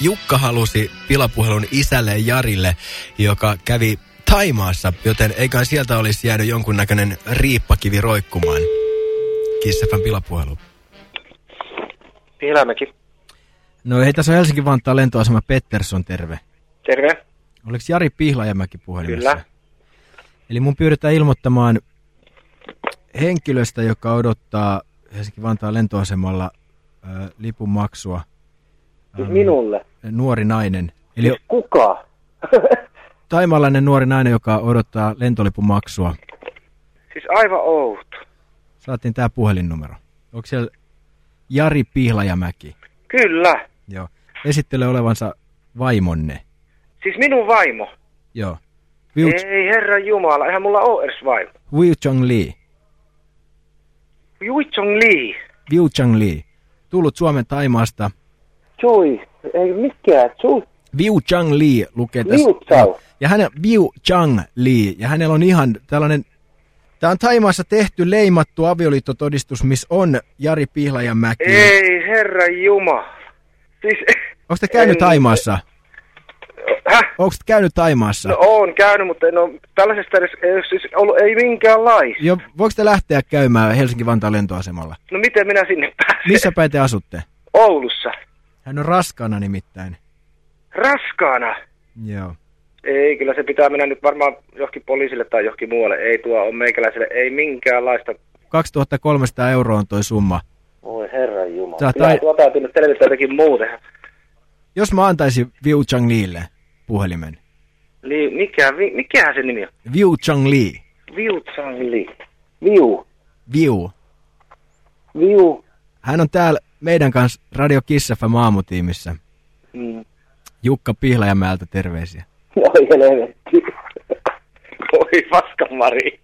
Jukka halusi pilapuhelun isälle Jarille, joka kävi Taimaassa, joten eiköhän sieltä olisi jäänyt jonkunnäköinen riippakivi roikkumaan. Kissafan pilapuhelu. Pihlamäki. No ei, tässä on Helsinki-Vantaan lentoasema Pettersson, terve. Terve. Oliko Jari Pihlajamäki puhelimessa? Kyllä. Eli mun pyydetään ilmoittamaan henkilöstä, joka odottaa Helsinki-Vantaan lentoasemalla äh, lipun maksua. Siis minulle. Nuori nainen. Eli Siis kuka? taimalainen nuori nainen, joka odottaa lentolipun maksua. siis aivan outo. Saatiin tää puhelinnumero. Onko siellä Jari Pihlajamäki? Kyllä. Joo. Esittelee olevansa vaimonne. Siis minun vaimo. Joo. Wiu, Ei herra Jumala, eihän mulla oo edes vaimo. Wiu Chang Lee. Juitsong Lee. Wiu Chang Lee. Tullut Suomen Taimaasta. Chui. Ei mikään. Chui. Wiu Chang Lee lukee tässä. Liu Chao. Ja hänen Wiu Chang Lee. Ja hänellä on ihan tällainen... Tämä on Taimaassa tehty leimattu avioliittotodistus, missä on Jari Pihlajamäki. Ei herra Jumala. Siis... Onko te käynyt En- Taimaassa? Häh? Onko te käynyt Taimaassa? No oon käynyt, mutta en oo tällaisesta edes ei, siis ollut, ei minkäänlaista. Jo, voiko te lähteä käymään Helsinki-Vantaan lentoasemalla? No miten minä sinne pääsen? Missä päin te asutte? Oulussa. Hän on raskaana nimittäin. Raskaana. Joo. Ei, kyllä se pitää mennä nyt varmaan johonkin poliisille tai johonkin muualle. Ei tuo on meikäläiselle, ei minkäänlaista. 2300 euroa on toi summa. Voi herra jumala. Sä tai- tuo täytyy nyt selvittää jotenkin muuten. Jos mä antaisin Viu Chang Leelle puhelimen. Li, mikä, vi, mikähän se nimi on? Viu Chang Lee. Viu Changli. Viu. Viu. Viu. Hän on täällä meidän kanssa Radio Kiss FM aamutiimissä. Mm. Jukka Pihlajamäeltä terveisiä. Oi helvetti. Oi paskamari.